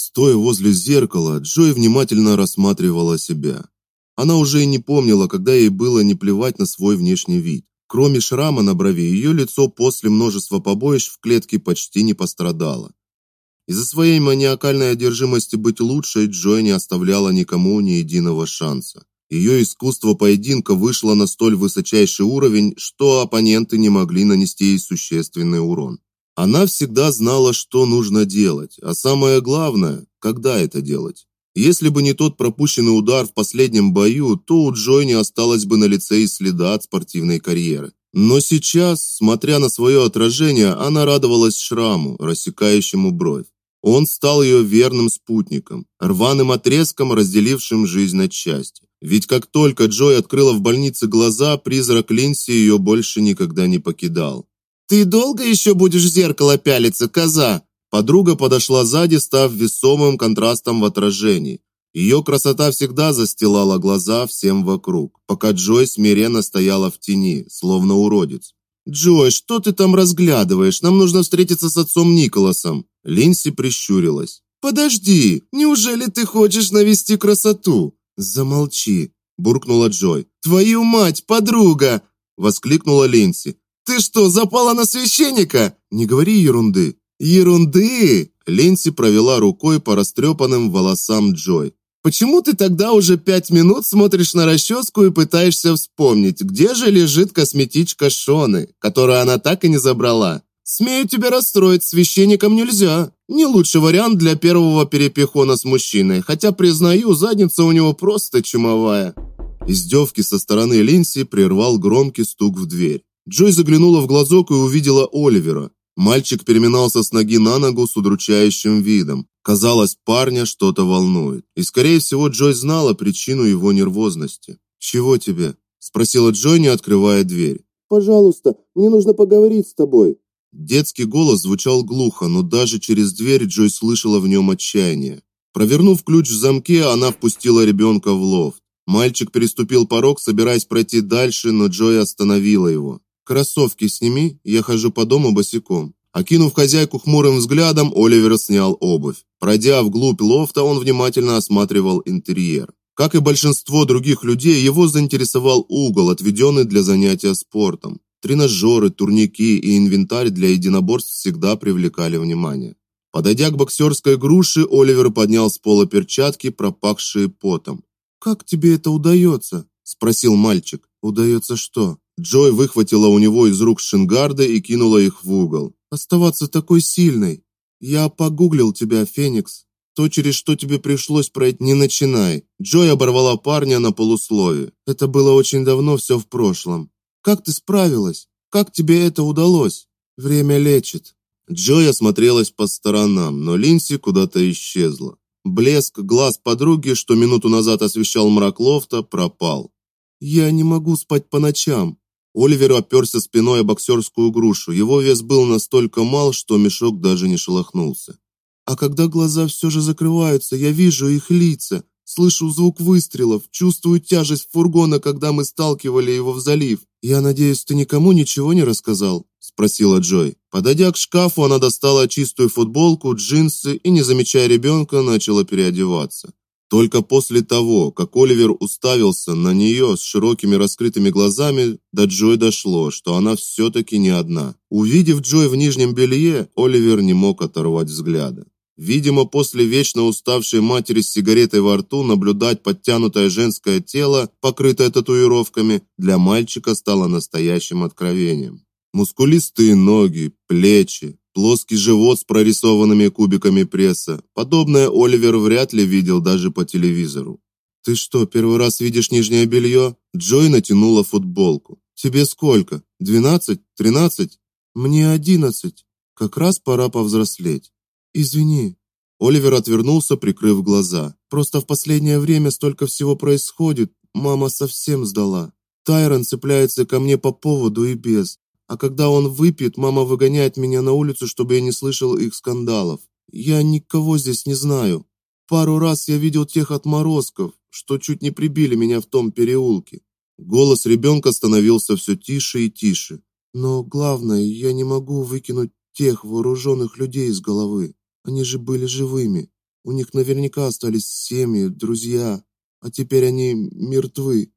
Стоя возле зеркала, Джой внимательно рассматривала себя. Она уже и не помнила, когда ей было не плевать на свой внешний вид. Кроме шрама на брови, ее лицо после множества побоищ в клетке почти не пострадало. Из-за своей маниакальной одержимости быть лучшей Джой не оставляла никому ни единого шанса. Ее искусство поединка вышло на столь высочайший уровень, что оппоненты не могли нанести ей существенный урон. Она всегда знала, что нужно делать, а самое главное, когда это делать. Если бы не тот пропущенный удар в последнем бою, то у Джой не осталось бы на лице и следа от спортивной карьеры. Но сейчас, смотря на свое отражение, она радовалась шраму, рассекающему бровь. Он стал ее верным спутником, рваным отрезком, разделившим жизнь на части. Ведь как только Джой открыла в больнице глаза, призрак Линси ее больше никогда не покидал. Ты долго еще будешь в зеркало пялиться, коза? Подруга подошла сзади, став весомым контрастом в отражении. Ее красота всегда застилала глаза всем вокруг, пока Джой смиренно стояла в тени, словно уродец. Джой, что ты там разглядываешь? Нам нужно встретиться с отцом Николасом. Линси прищурилась. Подожди, неужели ты хочешь навести красоту? Замолчи, буркнула Джой. Твою мать, подруга, воскликнула Линси. Ты что, запала на священника? Не говори ерунды. Ерунды. Линси провела рукой по растрепанным волосам Джой. Почему ты тогда уже пять минут смотришь на расческу и пытаешься вспомнить, где же лежит косметичка Шоны, которую она так и не забрала? Смею тебя расстроить, священникам нельзя. Не лучший вариант для первого перепихона с мужчиной, хотя признаю, задница у него просто чумовая. Издевки со стороны Линси прервал громкий стук в дверь. Джой заглянула в глазок и увидела Оливера. Мальчик переминался с ноги на ногу с удручающим видом. Казалось, парня что-то волнует. И скорее всего, Джой знала причину его нервозности. "Чего тебе?" спросила Джой, не открывая дверь. "Пожалуйста, мне нужно поговорить с тобой". Детский голос звучал глухо, но даже через дверь Джой слышала в нем отчаяние. Провернув ключ в замке, она впустила ребенка в лофт. Мальчик переступил порог, собираясь пройти дальше, но Джой остановила его. Кроссовки сними, я хожу по дому босиком. Окинув хозяйку хмурым взглядом, Оливер снял обувь. Пройдя вглубь лофта, он внимательно осматривал интерьер. Как и большинство других людей, его заинтересовал угол, отведенный для занятия спортом. Тренажеры, турники и инвентарь для единоборств всегда привлекали внимание. Подойдя к боксерской груше, Оливер поднял с пола перчатки, пропахшие потом. "Как тебе это удается?» – спросил мальчик. "Удается что?" Джой выхватила у него из рук шингарды и кинула их в угол. "Оставаться такой сильной. Я погуглил тебя, Феникс. То, через что тебе пришлось пройти, не начинай". Джой оборвала парня на полуслове. "Это было очень давно, все в прошлом. Как ты справилась? Как тебе это удалось? Время лечит. Джой осмотрелась по сторонам, но Линси куда-то исчезла. Блеск глаз подруги, что минуту назад освещал мрак лофта, пропал. Я не могу спать по ночам. Оливер оперся спиной о боксерскую грушу. Его вес был настолько мал, что мешок даже не шелохнулся. А когда глаза все же закрываются, я вижу их лица, Слышу звук выстрелов, чувствую тяжесть фургона, когда мы сталкивали его в залив. Я надеюсь, ты никому ничего не рассказал, спросила Джой. Подойдя к шкафу, она достала чистую футболку, джинсы и, не замечая ребенка, начала переодеваться. Только после того, как Оливер уставился на нее с широкими раскрытыми глазами, до Джой дошло, что она все таки не одна. Увидев Джой в нижнем белье, Оливер не мог оторвать взгляда. Видимо, после вечно уставшей матери с сигаретой во рту наблюдать подтянутое женское тело, покрытое татуировками, для мальчика стало настоящим откровением. Мускулистые ноги, плечи, плоский живот с прорисованными кубиками пресса. Подобное Оливер вряд ли видел даже по телевизору. Ты что, первый раз видишь нижнее белье?» Джой натянула футболку. Тебе сколько? Двенадцать? Тринадцать? Мне одиннадцать. Как раз пора повзрослеть. Извини. Оливер отвернулся, прикрыв глаза. Просто в последнее время столько всего происходит. Мама совсем сдала. Тайрон цепляется ко мне по поводу и без. А когда он выпьет, мама выгоняет меня на улицу, чтобы я не слышал их скандалов. Я никого здесь не знаю. Пару раз я видел тех отморозков, что чуть не прибили меня в том переулке. Голос ребенка становился все тише и тише. Но главное, я не могу выкинуть тех вооруженных людей из головы. Они же были живыми. У них наверняка остались семьи, друзья, а теперь они мертвы.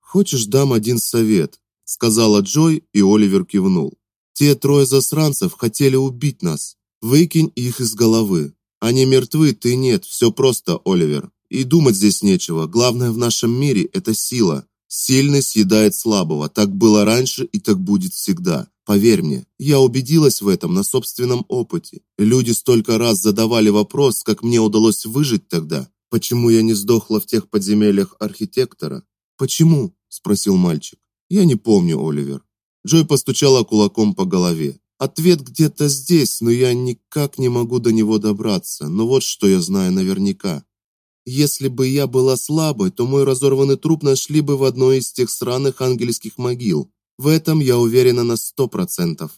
Хочешь, дам один совет, сказала Джой, и Оливер кивнул. Те трое засранцев хотели убить нас. Выкинь их из головы. Они мертвы, ты нет. Все просто, Оливер. И думать здесь нечего. Главное в нашем мире это сила. Сильный съедает слабого. Так было раньше и так будет всегда. Поверь мне, я убедилась в этом на собственном опыте. Люди столько раз задавали вопрос, как мне удалось выжить тогда. Почему я не сдохла в тех подземельях архитектора? Почему? спросил мальчик. Я не помню, Оливер. Джой постучала кулаком по голове. Ответ где-то здесь, но я никак не могу до него добраться. Но вот что я знаю наверняка. Если бы я была слабой, то мой разорванный труп нашли бы в одной из тех сраных ангельских могил. В этом я уверена на сто процентов.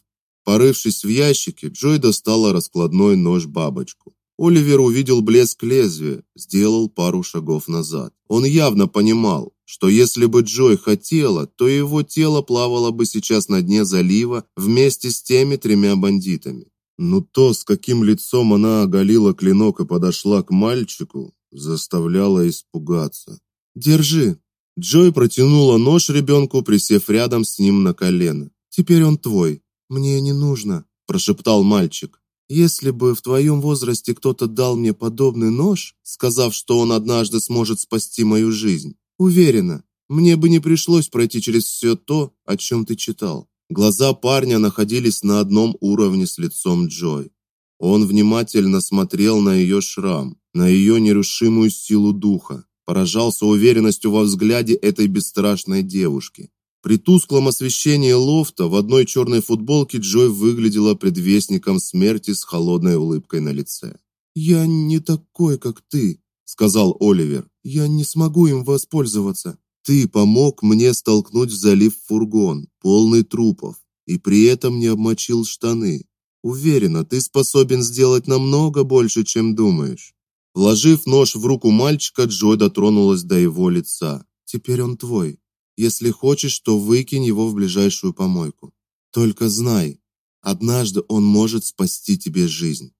Порывшись в ящике, Джой достала раскладной нож-бабочку. Оливер увидел блеск лезвия, сделал пару шагов назад. Он явно понимал, что если бы Джой хотела, то его тело плавало бы сейчас на дне залива вместе с теми тремя бандитами. Но то, с каким лицом она оголила клинок и подошла к мальчику, заставляло испугаться. "Держи". Джой протянула нож ребенку, присев рядом с ним на колено. "Теперь он твой. Мне не нужно", прошептал мальчик. Если бы в твоем возрасте кто-то дал мне подобный нож, сказав, что он однажды сможет спасти мою жизнь, уверена, мне бы не пришлось пройти через все то, о чем ты читал. Глаза парня находились на одном уровне с лицом Джой. Он внимательно смотрел на ее шрам, на ее нерушимую силу духа, поражался уверенностью во взгляде этой бесстрашной девушки. При тусклом освещении лофта в одной черной футболке Джой выглядела предвестником смерти с холодной улыбкой на лице. "Я не такой, как ты", сказал Оливер. "Я не смогу им воспользоваться. Ты помог мне столкнуть в залив фургон, полный трупов, и при этом не обмочил штаны. Уверена, ты способен сделать намного больше, чем думаешь". Вложив нож в руку мальчика, Джой дотронулась до его лица. "Теперь он твой. Если хочешь, то выкинь его в ближайшую помойку. Только знай, однажды он может спасти тебе жизнь.